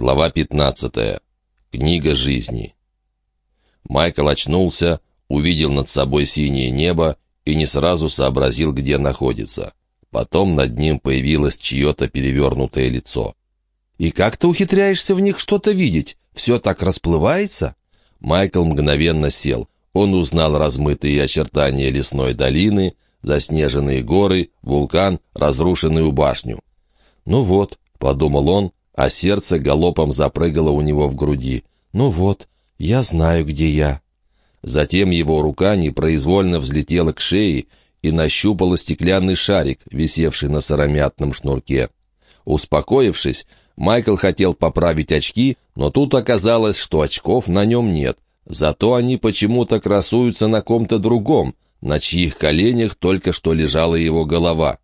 Глава 15. Книга жизни. Майкл очнулся, увидел над собой синее небо и не сразу сообразил, где находится. Потом над ним появилось чье-то перевернутое лицо. «И как ты ухитряешься в них что-то видеть? Все так расплывается?» Майкл мгновенно сел. Он узнал размытые очертания лесной долины, заснеженные горы, вулкан, разрушенную башню. «Ну вот», — подумал он, а сердце галопом запрыгало у него в груди. «Ну вот, я знаю, где я». Затем его рука непроизвольно взлетела к шее и нащупала стеклянный шарик, висевший на сыромятном шнурке. Успокоившись, Майкл хотел поправить очки, но тут оказалось, что очков на нем нет. Зато они почему-то красуются на ком-то другом, на чьих коленях только что лежала его голова.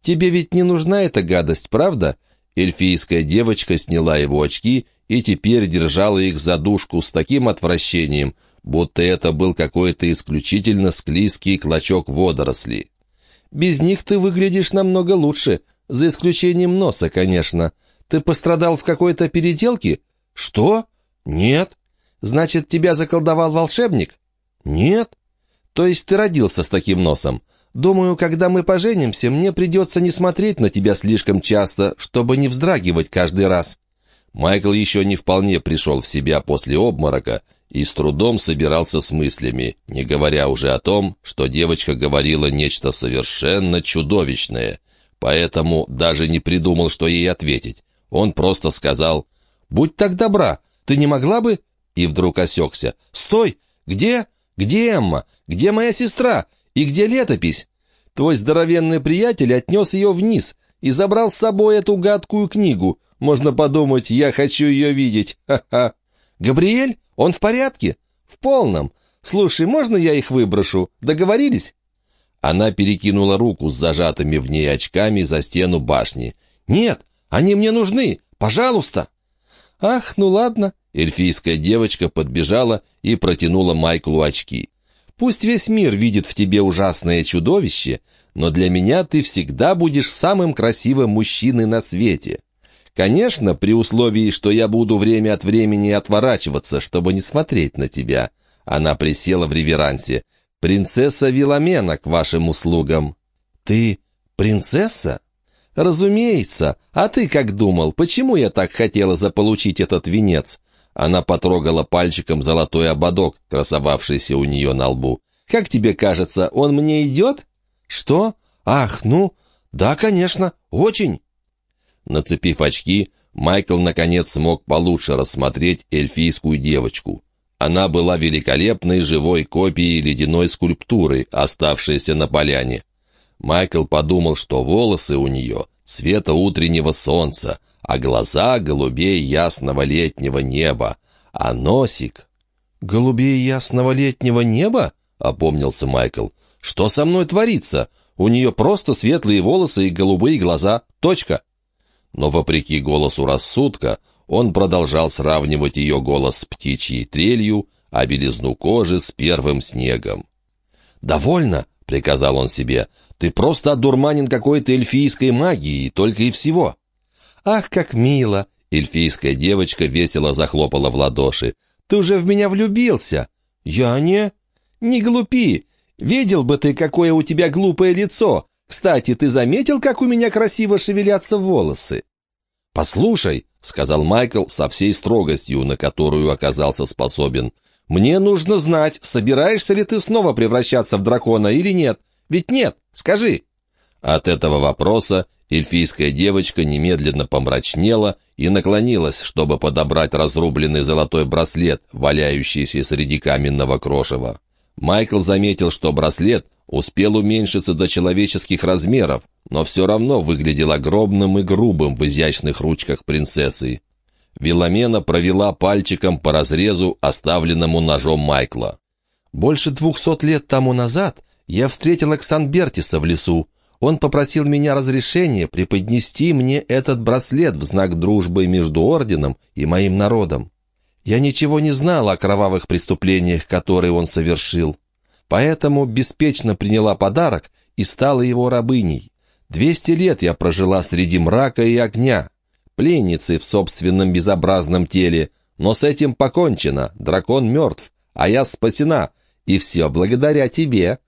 «Тебе ведь не нужна эта гадость, правда?» Эльфийская девочка сняла его очки и теперь держала их за душку с таким отвращением, будто это был какой-то исключительно склизкий клочок водорослей. «Без них ты выглядишь намного лучше, за исключением носа, конечно. Ты пострадал в какой-то переделке?» «Что? Нет. Значит, тебя заколдовал волшебник?» «Нет. То есть ты родился с таким носом?» Думаю, когда мы поженимся, мне придется не смотреть на тебя слишком часто, чтобы не вздрагивать каждый раз». Майкл еще не вполне пришел в себя после обморока и с трудом собирался с мыслями, не говоря уже о том, что девочка говорила нечто совершенно чудовищное, поэтому даже не придумал, что ей ответить. Он просто сказал «Будь так добра, ты не могла бы...» И вдруг осекся. «Стой! Где? Где Эмма? Где моя сестра? И где летопись? Твой здоровенный приятель отнес ее вниз и забрал с собой эту гадкую книгу. Можно подумать, я хочу ее видеть. Ха-ха. Габриэль? Он в порядке? В полном. Слушай, можно я их выброшу? Договорились? Она перекинула руку с зажатыми в ней очками за стену башни. «Нет, они мне нужны! Пожалуйста!» «Ах, ну ладно!» Эльфийская девочка подбежала и протянула Майклу очки. Пусть весь мир видит в тебе ужасное чудовище, но для меня ты всегда будешь самым красивым мужчиной на свете. Конечно, при условии, что я буду время от времени отворачиваться, чтобы не смотреть на тебя». Она присела в реверансе. «Принцесса Виламена к вашим услугам». «Ты принцесса?» «Разумеется. А ты как думал, почему я так хотела заполучить этот венец? Она потрогала пальчиком золотой ободок, красовавшийся у нее на лбу. «Как тебе кажется, он мне идет?» «Что? Ах, ну, да, конечно, очень!» Нацепив очки, Майкл наконец смог получше рассмотреть эльфийскую девочку. Она была великолепной живой копией ледяной скульптуры, оставшейся на поляне. Майкл подумал, что волосы у нее цвета утреннего солнца, а глаза голубей ясного летнего неба, а носик... «Голубей ясного летнего неба?» — опомнился Майкл. «Что со мной творится? У нее просто светлые волосы и голубые глаза. Точка». Но, вопреки голосу рассудка, он продолжал сравнивать ее голос с птичьей трелью, а белизну кожи с первым снегом. «Довольно!» — приказал он себе. «Ты просто одурманен какой-то эльфийской магией, только и всего». «Ах, как мило!» Эльфийская девочка весело захлопала в ладоши. «Ты уже в меня влюбился!» «Я не...» «Не глупи! Видел бы ты, какое у тебя глупое лицо! Кстати, ты заметил, как у меня красиво шевелятся волосы?» «Послушай», — сказал Майкл со всей строгостью, на которую оказался способен, «мне нужно знать, собираешься ли ты снова превращаться в дракона или нет. Ведь нет, скажи». От этого вопроса эльфийская девочка немедленно помрачнела и наклонилась, чтобы подобрать разрубленный золотой браслет, валяющийся среди каменного крошева. Майкл заметил, что браслет успел уменьшиться до человеческих размеров, но все равно выглядел огромным и грубым в изящных ручках принцессы. Виламена провела пальчиком по разрезу, оставленному ножом Майкла. «Больше двухсот лет тому назад я встретил Оксанбертиса в лесу. Он попросил меня разрешения преподнести мне этот браслет в знак дружбы между орденом и моим народом. Я ничего не знал о кровавых преступлениях, которые он совершил. Поэтому беспечно приняла подарок и стала его рабыней. Двести лет я прожила среди мрака и огня. пленницей в собственном безобразном теле. Но с этим покончено, дракон мертв, а я спасена, и все благодаря тебе».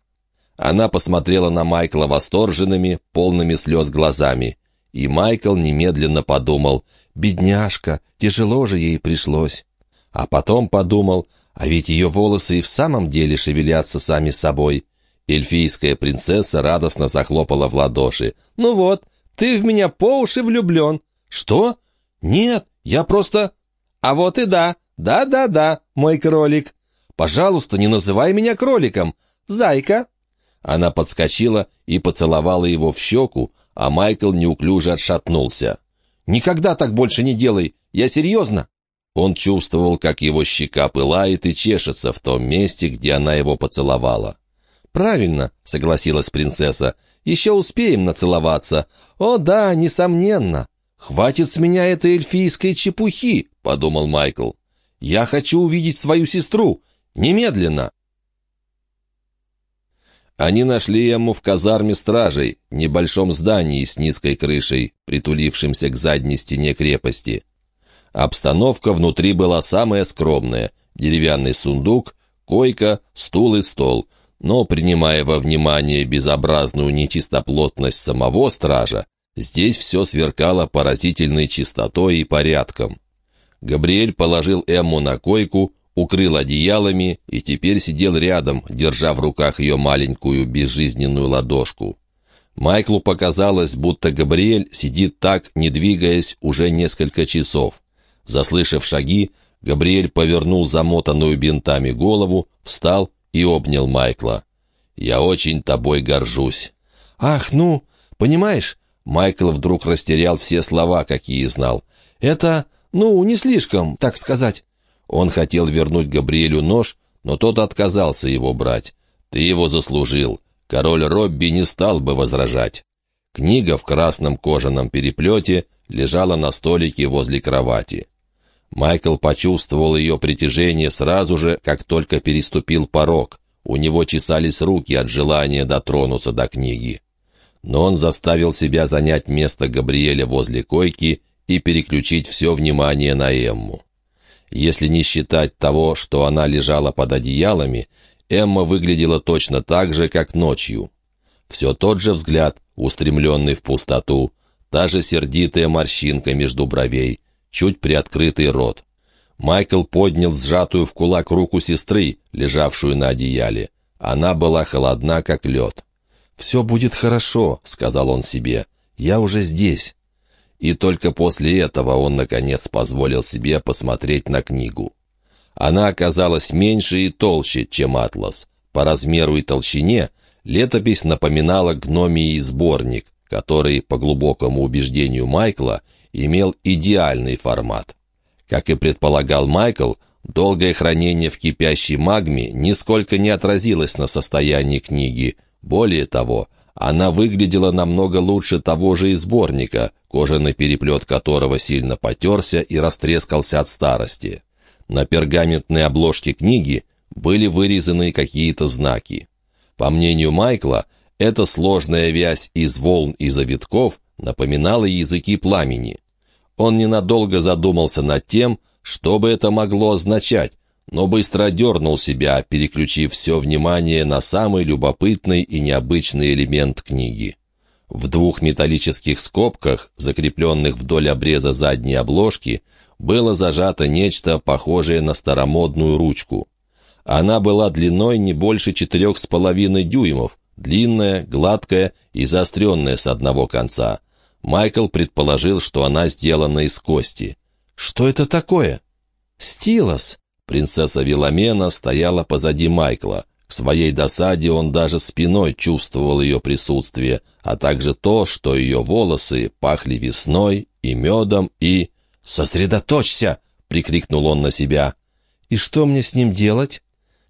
Она посмотрела на Майкла восторженными, полными слез глазами. И Майкл немедленно подумал, «Бедняжка, тяжело же ей пришлось». А потом подумал, а ведь ее волосы и в самом деле шевелятся сами собой. Эльфийская принцесса радостно захлопала в ладоши. «Ну вот, ты в меня по уши влюблен». «Что? Нет, я просто...» «А вот и да, да-да-да, мой кролик. Пожалуйста, не называй меня кроликом. Зайка». Она подскочила и поцеловала его в щеку, а Майкл неуклюже отшатнулся. «Никогда так больше не делай! Я серьезно!» Он чувствовал, как его щека пылает и чешется в том месте, где она его поцеловала. «Правильно», — согласилась принцесса, — «еще успеем нацеловаться. О да, несомненно». «Хватит с меня этой эльфийской чепухи», — подумал Майкл. «Я хочу увидеть свою сестру. Немедленно». Они нашли Эмму в казарме стражей, небольшом здании с низкой крышей, притулившемся к задней стене крепости. Обстановка внутри была самая скромная. Деревянный сундук, койка, стул и стол — но, принимая во внимание безобразную нечистоплотность самого стража, здесь все сверкало поразительной чистотой и порядком. Габриэль положил Эмму на койку, укрыл одеялами и теперь сидел рядом, держа в руках ее маленькую безжизненную ладошку. Майклу показалось, будто Габриэль сидит так, не двигаясь, уже несколько часов. Заслышав шаги, Габриэль повернул замотанную бинтами голову, встал и обнял Майкла. «Я очень тобой горжусь». «Ах, ну, понимаешь...» Майкл вдруг растерял все слова, какие знал. «Это, ну, не слишком, так сказать». Он хотел вернуть Габриэлю нож, но тот отказался его брать. «Ты его заслужил. Король Робби не стал бы возражать». Книга в красном кожаном переплете лежала на столике возле кровати. Майкл почувствовал ее притяжение сразу же, как только переступил порог. У него чесались руки от желания дотронуться до книги. Но он заставил себя занять место Габриэля возле койки и переключить все внимание на Эмму. Если не считать того, что она лежала под одеялами, Эмма выглядела точно так же, как ночью. Все тот же взгляд, устремленный в пустоту, та же сердитая морщинка между бровей — чуть приоткрытый рот. Майкл поднял сжатую в кулак руку сестры, лежавшую на одеяле. Она была холодна, как лед. «Все будет хорошо», — сказал он себе. «Я уже здесь». И только после этого он, наконец, позволил себе посмотреть на книгу. Она оказалась меньше и толще, чем «Атлас». По размеру и толщине летопись напоминала гномий сборник, который, по глубокому убеждению Майкла, имел идеальный формат. Как и предполагал Майкл, долгое хранение в кипящей магме нисколько не отразилось на состоянии книги. Более того, она выглядела намного лучше того же и сборника, кожаный переплет которого сильно потерся и растрескался от старости. На пергаментной обложке книги были вырезаны какие-то знаки. По мнению Майкла, эта сложная вязь из волн и завитков напоминала языки пламени. Он ненадолго задумался над тем, что бы это могло означать, но быстро дернул себя, переключив все внимание на самый любопытный и необычный элемент книги. В двух металлических скобках, закрепленных вдоль обреза задней обложки, было зажато нечто похожее на старомодную ручку. Она была длиной не больше четырех с половиной дюймов, длинная, гладкая и заостренная с одного конца. Майкл предположил, что она сделана из кости. «Что это такое?» «Стилос!» Принцесса Виламена стояла позади Майкла. К своей досаде он даже спиной чувствовал ее присутствие, а также то, что ее волосы пахли весной и медом и... «Сосредоточься!» — прикрикнул он на себя. «И что мне с ним делать?»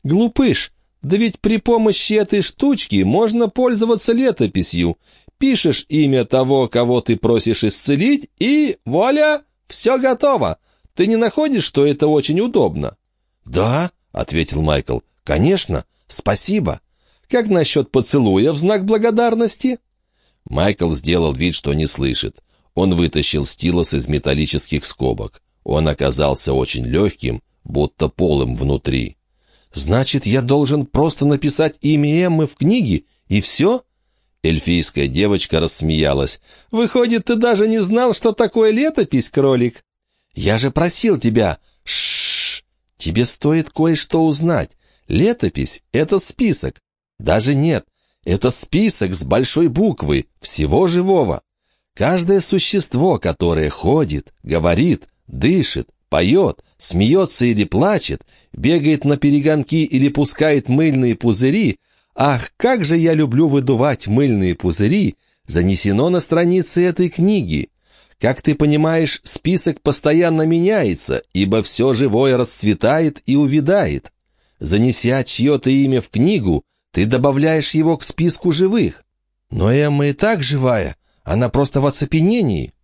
«Глупыш! Да ведь при помощи этой штучки можно пользоваться летописью. Пишешь имя того, кого ты просишь исцелить, и, вуаля, все готово. Ты не находишь, что это очень удобно?» «Да», — ответил Майкл, — «конечно, спасибо. Как насчет поцелуя в знак благодарности?» Майкл сделал вид, что не слышит. Он вытащил стилус из металлических скобок. Он оказался очень легким, будто полым внутри. «Значит, я должен просто написать имя Эммы в книге, и все?» Эльфийская девочка рассмеялась. «Выходит, ты даже не знал, что такое летопись, кролик?» «Я же просил тебя!» Шш. Тебе стоит кое-что узнать. Летопись — это список. Даже нет, это список с большой буквы, всего живого. Каждое существо, которое ходит, говорит, дышит, поет, смеется или плачет, бегает на перегонки или пускает мыльные пузыри, ах, как же я люблю выдувать мыльные пузыри, занесено на страницы этой книги. Как ты понимаешь, список постоянно меняется, ибо все живое расцветает и увядает. Занеся чье-то имя в книгу, ты добавляешь его к списку живых. Но Эмма и так живая, она просто в оцепенении.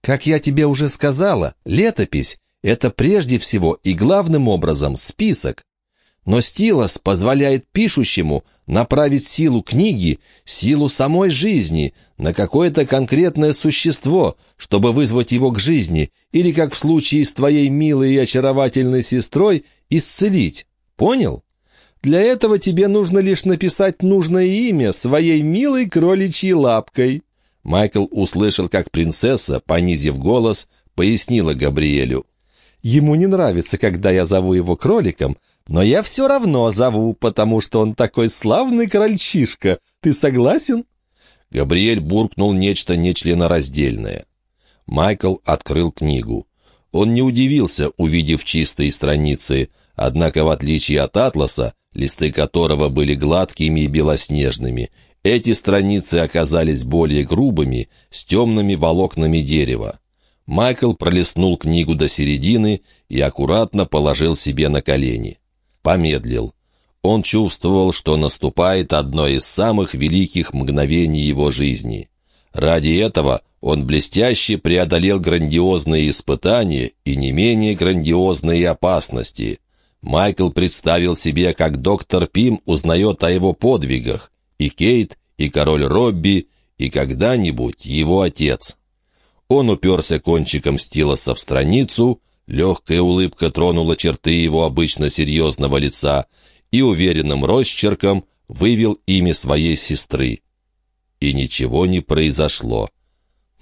Как я тебе уже сказала, летопись — это прежде всего и главным образом список. Но стилос позволяет пишущему направить силу книги, силу самой жизни на какое-то конкретное существо, чтобы вызвать его к жизни, или, как в случае с твоей милой и очаровательной сестрой, исцелить. Понял? Для этого тебе нужно лишь написать нужное имя своей милой кроличьей лапкой». Майкл услышал, как принцесса, понизив голос, пояснила Габриэлю. «Ему не нравится, когда я зову его кроликом, но я все равно зову, потому что он такой славный крольчишка. Ты согласен?» Габриэль буркнул нечто нечленораздельное. Майкл открыл книгу. Он не удивился, увидев чистые страницы, однако, в отличие от атласа, листы которого были гладкими и белоснежными, эти страницы оказались более грубыми, с темными волокнами дерева. Майкл пролистнул книгу до середины и аккуратно положил себе на колени помедлил. Он чувствовал, что наступает одно из самых великих мгновений его жизни. Ради этого он блестяще преодолел грандиозные испытания и не менее грандиозные опасности. Майкл представил себе, как доктор Пим узнает о его подвигах, и Кейт, и король Робби, и когда-нибудь его отец. Он уперся кончиком стилоса в страницу Легкая улыбка тронула черты его обычно серьезного лица и уверенным росчерком вывел имя своей сестры. И ничего не произошло.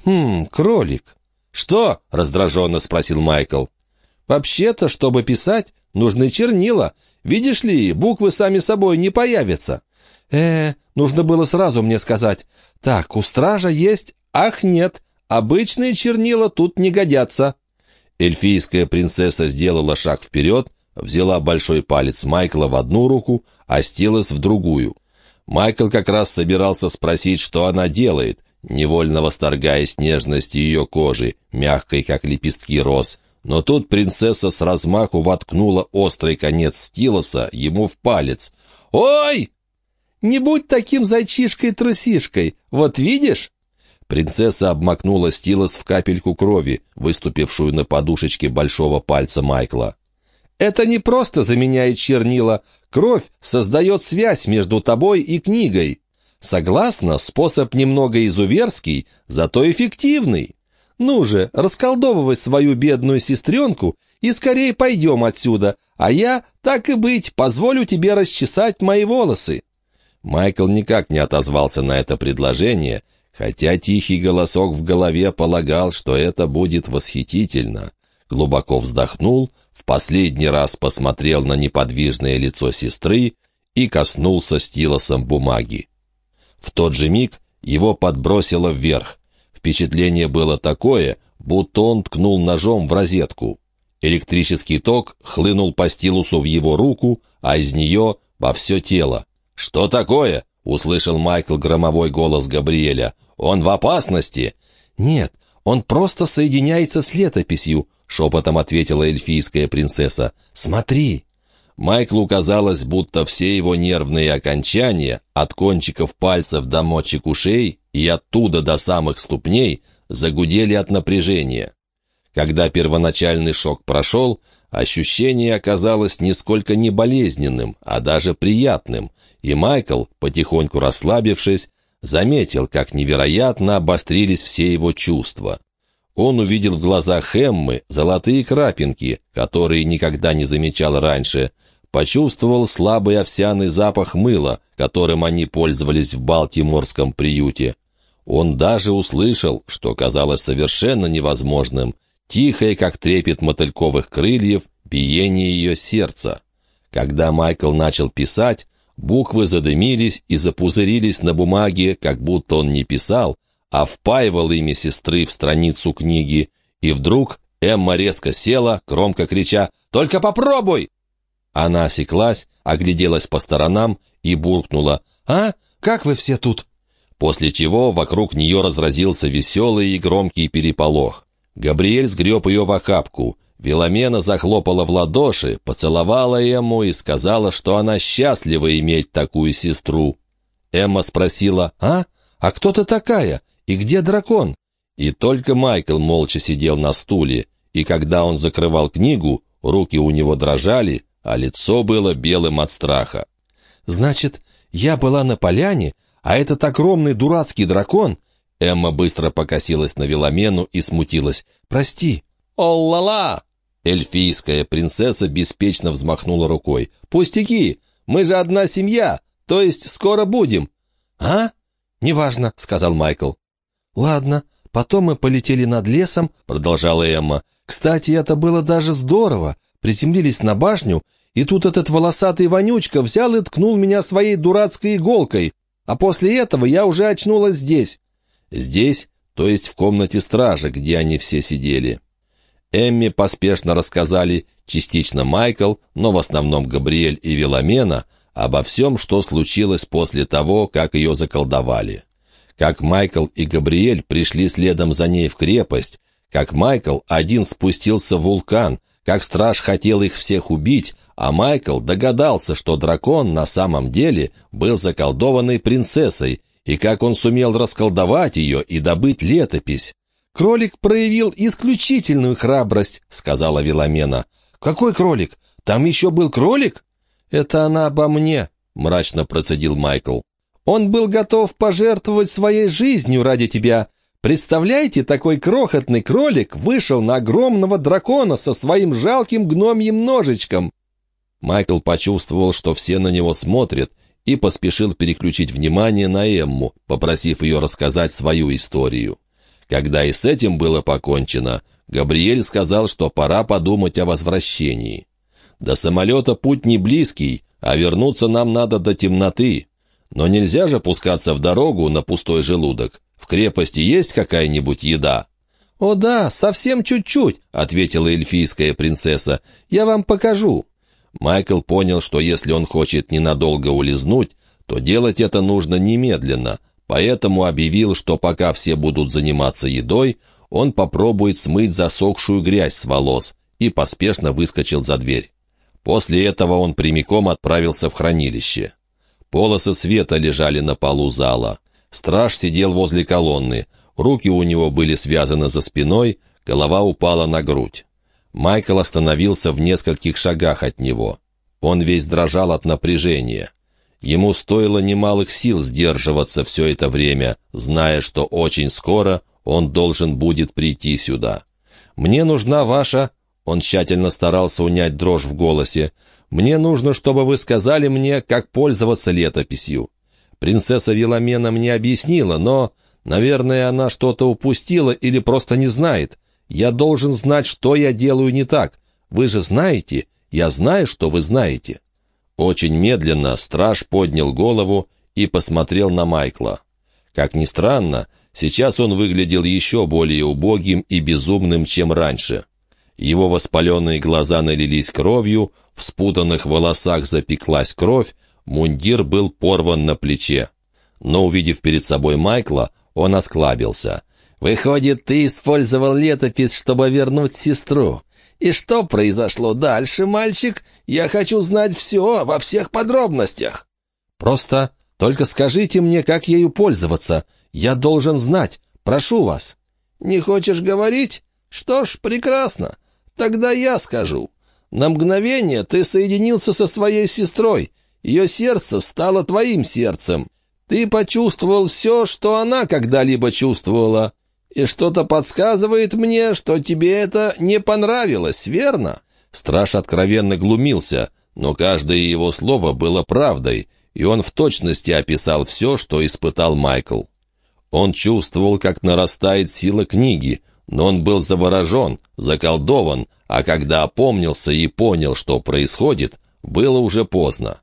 «Хм, кролик». «Что?» — раздраженно спросил Майкл. «Вообще-то, чтобы писать, нужны чернила. Видишь ли, буквы сами собой не появятся». «Э, нужно было сразу мне сказать. Так, у стража есть? Ах, нет, обычные чернила тут не годятся». Эльфийская принцесса сделала шаг вперед, взяла большой палец Майкла в одну руку, а Стилос в другую. Майкл как раз собирался спросить, что она делает, невольно восторгаясь нежностью ее кожи, мягкой, как лепестки роз. Но тут принцесса с размаху воткнула острый конец стилоса ему в палец. «Ой! Не будь таким зайчишкой-трусишкой! Вот видишь?» Принцесса обмакнула стилос в капельку крови, выступившую на подушечке большого пальца Майкла. «Это не просто заменяет чернила. Кровь создает связь между тобой и книгой. Согласна, способ немного изуверский, зато эффективный. Ну же, расколдовывай свою бедную сестренку и скорее пойдем отсюда, а я, так и быть, позволю тебе расчесать мои волосы». Майкл никак не отозвался на это предложение — хотя тихий голосок в голове полагал, что это будет восхитительно. Глубоко вздохнул, в последний раз посмотрел на неподвижное лицо сестры и коснулся стилосом бумаги. В тот же миг его подбросило вверх. Впечатление было такое, будто он ткнул ножом в розетку. Электрический ток хлынул по стилусу в его руку, а из нее во все тело. «Что такое?» — услышал Майкл громовой голос Габриэля. Он в опасности?» «Нет, он просто соединяется с летописью», — шепотом ответила эльфийская принцесса. «Смотри». Майклу казалось, будто все его нервные окончания, от кончиков пальцев до мочек ушей и оттуда до самых ступней, загудели от напряжения. Когда первоначальный шок прошел, ощущение оказалось нисколько не болезненным, а даже приятным, и Майкл, потихоньку расслабившись, заметил, как невероятно обострились все его чувства. Он увидел в глазах Эммы золотые крапинки, которые никогда не замечал раньше. Почувствовал слабый овсяный запах мыла, которым они пользовались в Балтиморском приюте. Он даже услышал, что казалось совершенно невозможным, тихое, как трепет мотыльковых крыльев, биение ее сердца. Когда Майкл начал писать, буквы задымились и запузырились на бумаге, как будто он не писал, а впаивал ими сестры в страницу книги, и вдруг Эмма резко села, громко крича «Только попробуй!» Она осеклась, огляделась по сторонам и буркнула «А? Как вы все тут?» После чего вокруг нее разразился веселый и громкий переполох. Габриэль сгреб ее в охапку. Веломена захлопала в ладоши, поцеловала Эмму и сказала, что она счастлива иметь такую сестру. Эмма спросила «А? А кто ты такая? И где дракон?» И только Майкл молча сидел на стуле, и когда он закрывал книгу, руки у него дрожали, а лицо было белым от страха. «Значит, я была на поляне, а этот огромный дурацкий дракон...» Эмма быстро покосилась на Веломену и смутилась. «Прости». «О-ла-ла!» Эльфийская принцесса беспечно взмахнула рукой. «Пустяки! Мы же одна семья, то есть скоро будем». «А? Неважно», — сказал Майкл. «Ладно, потом мы полетели над лесом», — продолжала Эмма. «Кстати, это было даже здорово. Приземлились на башню, и тут этот волосатый вонючка взял и ткнул меня своей дурацкой иголкой. А после этого я уже очнулась здесь». «Здесь?» то есть в комнате стражи, где они все сидели. Эмми поспешно рассказали, частично Майкл, но в основном Габриэль и Веломена, обо всем, что случилось после того, как ее заколдовали как Майкл и Габриэль пришли следом за ней в крепость, как Майкл один спустился в вулкан, как страж хотел их всех убить, а Майкл догадался, что дракон на самом деле был заколдованной принцессой, и как он сумел расколдовать ее и добыть летопись. «Кролик проявил исключительную храбрость», — сказала Веломена. «Какой кролик? Там еще был кролик?» «Это она обо мне», — мрачно процедил Майкл. Он был готов пожертвовать своей жизнью ради тебя. Представляете, такой крохотный кролик вышел на огромного дракона со своим жалким гномьим ножичком. Майкл почувствовал, что все на него смотрят, и поспешил переключить внимание на Эмму, попросив ее рассказать свою историю. Когда и с этим было покончено, Габриэль сказал, что пора подумать о возвращении. До самолета путь не близкий, а вернуться нам надо до темноты. Но нельзя же пускаться в дорогу на пустой желудок. В крепости есть какая-нибудь еда?» «О да, совсем чуть-чуть», — ответила эльфийская принцесса. «Я вам покажу». Майкл понял, что если он хочет ненадолго улизнуть, то делать это нужно немедленно, поэтому объявил, что пока все будут заниматься едой, он попробует смыть засохшую грязь с волос и поспешно выскочил за дверь. После этого он прямиком отправился в хранилище. Полосы света лежали на полу зала. Страж сидел возле колонны. Руки у него были связаны за спиной, голова упала на грудь. Майкл остановился в нескольких шагах от него. Он весь дрожал от напряжения. Ему стоило немалых сил сдерживаться все это время, зная, что очень скоро он должен будет прийти сюда. «Мне нужна ваша...» Он тщательно старался унять дрожь в голосе. Мне нужно, чтобы вы сказали мне, как пользоваться летописью. Принцесса Виломена мне объяснила, но, наверное, она что-то упустила или просто не знает. Я должен знать, что я делаю не так. Вы же знаете, я знаю, что вы знаете». Очень медленно страж поднял голову и посмотрел на Майкла. Как ни странно, сейчас он выглядел еще более убогим и безумным, чем раньше. Его воспаленные глаза налились кровью, в спутанных волосах запеклась кровь, мундир был порван на плече. Но, увидев перед собой Майкла, он осклабился. «Выходит, ты использовал летопись, чтобы вернуть сестру. И что произошло дальше, мальчик? Я хочу знать все, во всех подробностях». «Просто только скажите мне, как ею пользоваться. Я должен знать. Прошу вас». «Не хочешь говорить? Что ж, прекрасно. Тогда я скажу. На мгновение ты соединился со своей сестрой. Ее сердце стало твоим сердцем. Ты почувствовал все, что она когда-либо чувствовала. И что-то подсказывает мне, что тебе это не понравилось, верно?» Страж откровенно глумился, но каждое его слово было правдой, и он в точности описал все, что испытал Майкл. Он чувствовал, как нарастает сила книги, но он был заворожен, заколдован, а когда опомнился и понял, что происходит, было уже поздно.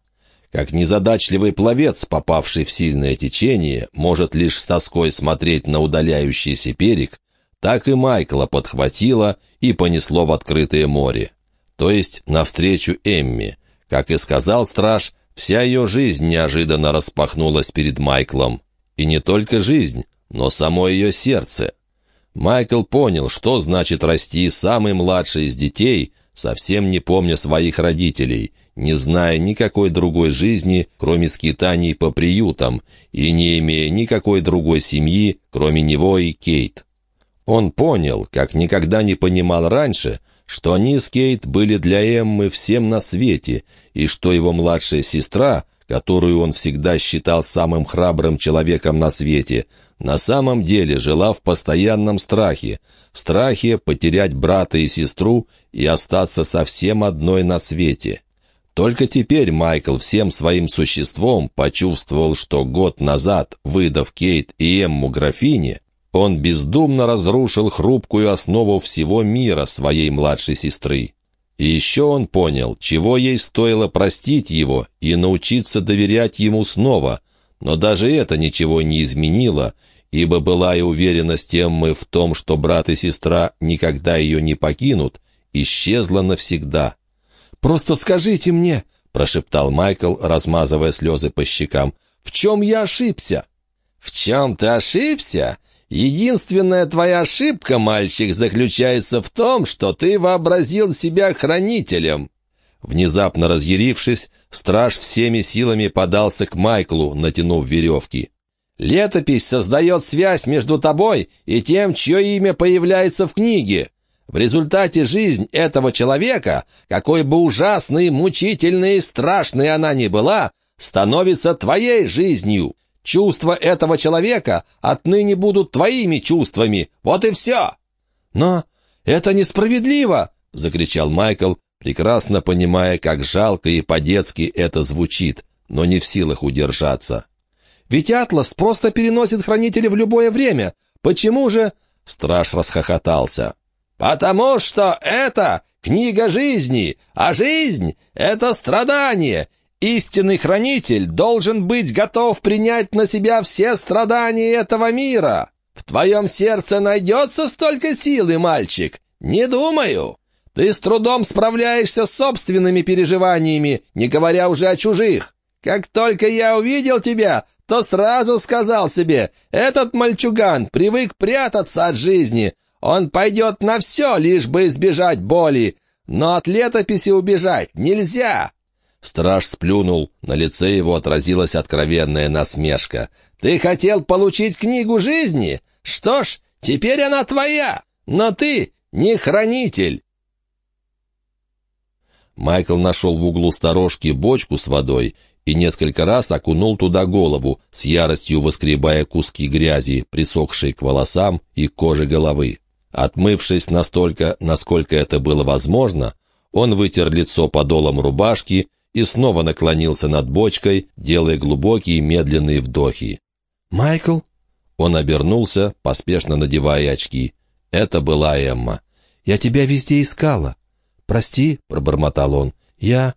Как незадачливый пловец, попавший в сильное течение, может лишь с тоской смотреть на удаляющийся берег, так и Майкла подхватило и понесло в открытое море. То есть навстречу Эмми. Как и сказал страж, вся ее жизнь неожиданно распахнулась перед Майклом. И не только жизнь, но само ее сердце. Майкл понял, что значит расти самый младший из детей, совсем не помня своих родителей, не зная никакой другой жизни, кроме скитаний по приютам, и не имея никакой другой семьи, кроме него и Кейт. Он понял, как никогда не понимал раньше, что они с Кейт были для Эммы всем на свете, и что его младшая сестра, которую он всегда считал самым храбрым человеком на свете, на самом деле жила в постоянном страхе, страхе потерять брата и сестру и остаться совсем одной на свете. Только теперь Майкл всем своим существом почувствовал, что год назад, выдав Кейт и Эмму графине, он бездумно разрушил хрупкую основу всего мира своей младшей сестры. И еще он понял, чего ей стоило простить его и научиться доверять ему снова, но даже это ничего не изменило, ибо была и уверенность Эммы в том, что брат и сестра никогда ее не покинут, исчезла навсегда. «Просто скажите мне», — прошептал Майкл, размазывая слезы по щекам, — «в чем я ошибся?» «В чем ты ошибся? Единственная твоя ошибка, мальчик, заключается в том, что ты вообразил себя хранителем». Внезапно разъярившись, страж всеми силами подался к Майклу, натянув веревки. «Летопись создает связь между тобой и тем, чье имя появляется в книге. В результате жизнь этого человека, какой бы ужасной, мучительной и страшной она ни была, становится твоей жизнью. Чувства этого человека отныне будут твоими чувствами. Вот и все. Но это несправедливо, — закричал Майкл, прекрасно понимая, как жалко и по-детски это звучит, но не в силах удержаться. Ведь Атлас просто переносит хранителя в любое время. Почему же... Страж расхохотался. «Потому что это книга жизни, а жизнь — это страдание. Истинный хранитель должен быть готов принять на себя все страдания этого мира. В твоем сердце найдется столько силы, мальчик? Не думаю. Ты с трудом справляешься с собственными переживаниями, не говоря уже о чужих. Как только я увидел тебя, то сразу сказал себе, этот мальчуган привык прятаться от жизни, он пойдет на все, лишь бы избежать боли. Но от летописи убежать нельзя. Страж сплюнул, на лице его отразилась откровенная насмешка. «Ты хотел получить книгу жизни? Что ж, теперь она твоя, но ты не хранитель!» Майкл нашел в углу сторожки бочку с водой и несколько раз окунул туда голову, с яростью воскребая куски грязи, присохшие к волосам и коже головы. Отмывшись настолько, насколько это было возможно, он вытер лицо подолом рубашки и снова наклонился над бочкой, делая глубокие медленные вдохи. «Майкл?» Он обернулся, поспешно надевая очки. Это была Эмма. «Я тебя везде искала». «Прости», — пробормотал он. «Я...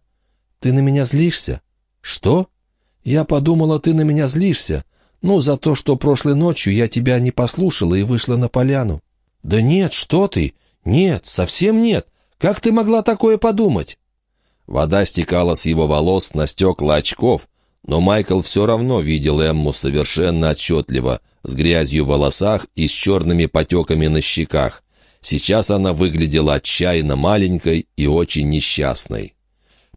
Ты на меня злишься?» «Что?» «Я подумала, ты на меня злишься. Ну, за то, что прошлой ночью я тебя не послушала и вышла на поляну». «Да нет, что ты! Нет, совсем нет! Как ты могла такое подумать?» Вода стекала с его волос на стекла очков, но Майкл все равно видел Эмму совершенно отчетливо, с грязью в волосах и с черными потеками на щеках. Сейчас она выглядела отчаянно маленькой и очень несчастной.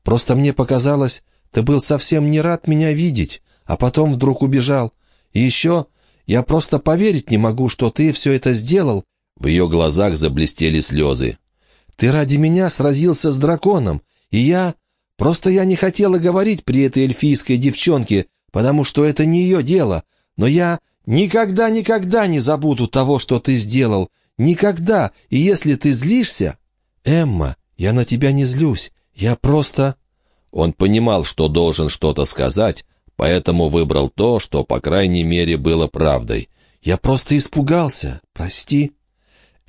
«Просто мне показалось, ты был совсем не рад меня видеть, а потом вдруг убежал. И еще я просто поверить не могу, что ты все это сделал, в ее глазах заблестели слезы. «Ты ради меня сразился с драконом, и я... Просто я не хотела говорить при этой эльфийской девчонке, потому что это не ее дело, но я Никогда, никогда не забуду того, что ты сделал. Никогда. И если ты злишься... Эмма, я на тебя не злюсь. Я просто...» Он понимал, что должен что-то сказать, поэтому выбрал то, что, по крайней мере, было правдой. «Я просто испугался. Прости».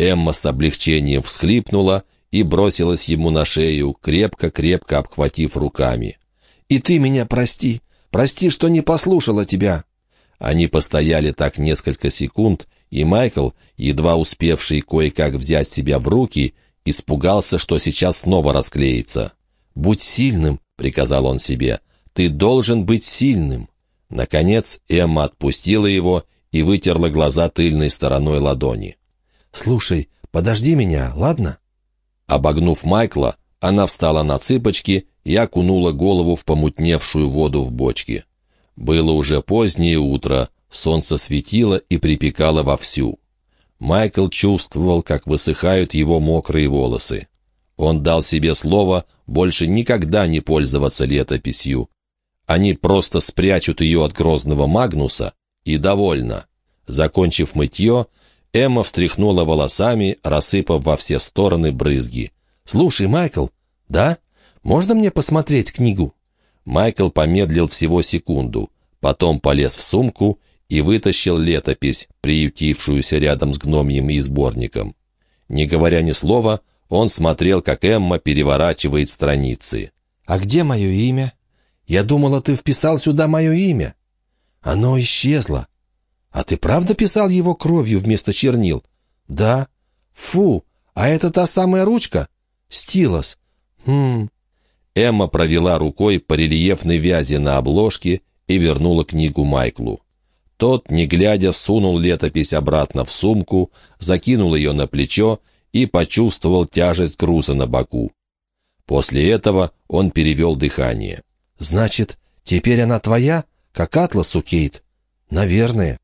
Эмма с облегчением всхлипнула и бросилась ему на шею, крепко-крепко обхватив руками. «И ты меня прости. Прости, что не послушала тебя». Они постояли так несколько секунд, и Майкл, едва успевший кое-как взять себя в руки, испугался, что сейчас снова расклеится. «Будь сильным», — приказал он себе, — «ты должен быть сильным». Наконец Эмма отпустила его и вытерла глаза тыльной стороной ладони. «Слушай, подожди меня, ладно?» Обогнув Майкла, она встала на цыпочки и окунула голову в помутневшую воду в бочке. Было уже позднее утро, солнце светило и припекало вовсю. Майкл чувствовал, как высыхают его мокрые волосы. Он дал себе слово больше никогда не пользоваться летописью. Они просто спрячут ее от грозного Магнуса, и довольно. Закончив мытье, Эмма встряхнула волосами, рассыпав во все стороны брызги. «Слушай, Майкл, да? Можно мне посмотреть книгу?» Майкл помедлил всего секунду, потом полез в сумку и вытащил летопись, приютившуюся рядом с гномьем и сборником. Не говоря ни слова, он смотрел, как Эмма переворачивает страницы. «А где мое имя? Я думала, ты вписал сюда мое имя. Оно исчезло. А ты правда писал его кровью вместо чернил? Да. Фу, а это та самая ручка? Стилос. Хм, Эмма провела рукой по рельефной вязи на обложке и вернула книгу Майклу. Тот, не глядя, сунул летопись обратно в сумку, закинул ее на плечо и почувствовал тяжесть груза на боку. После этого он перевел дыхание. «Значит, теперь она твоя, как атлас у Кейт?» «Наверное.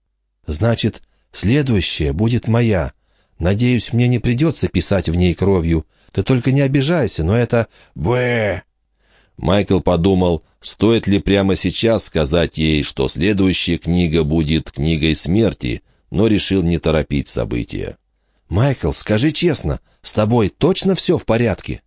Значит, следующая будет моя. Надеюсь, мне не придется писать в ней кровью. Ты только не обижайся, но это... Бэ! Майкл подумал, стоит ли прямо сейчас сказать ей, что следующая книга будет книгой смерти, но решил не торопить события. «Майкл, скажи честно, с тобой точно все в порядке?»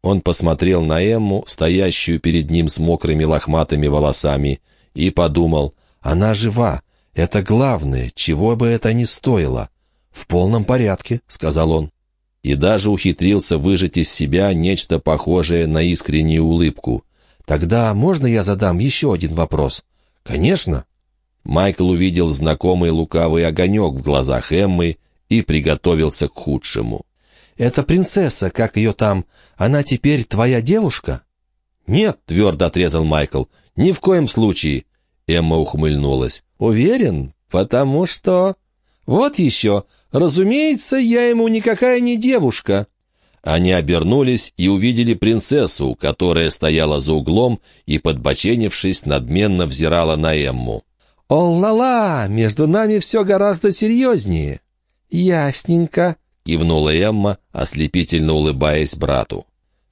Он посмотрел на Эмму, стоящую перед ним с мокрыми лохматыми волосами, и подумал, «Она жива. Это главное, чего бы это ни стоило». «В полном порядке», — сказал он и даже ухитрился выжать из себя нечто похожее на искреннюю улыбку. «Тогда можно я задам еще один вопрос?» «Конечно». Майкл увидел знакомый лукавый огонек в глазах Эммы и приготовился к худшему. «Эта принцесса, как ее там, она теперь твоя девушка?» «Нет», — твердо отрезал Майкл, — «ни в коем случае». Эмма ухмыльнулась. «Уверен? Потому что...» «Вот еще. Разумеется, я ему никакая не девушка». Они обернулись и увидели принцессу, которая стояла за углом и, подбоченившись, надменно взирала на Эмму. «Ол-ла-ла! Между нами все гораздо серьезнее». «Ясненько», — кивнула Эмма, ослепительно улыбаясь брату.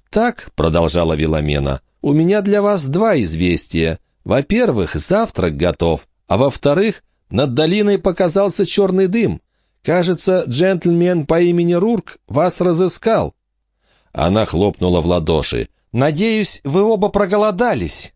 «Так», — продолжала Виломена, — «у меня для вас два известия. Во-первых, завтрак готов, а во-вторых, над долиной показался черный дым. Кажется, джентльмен по имени Рурк вас разыскал». Она хлопнула в ладоши. «Надеюсь, вы оба проголодались».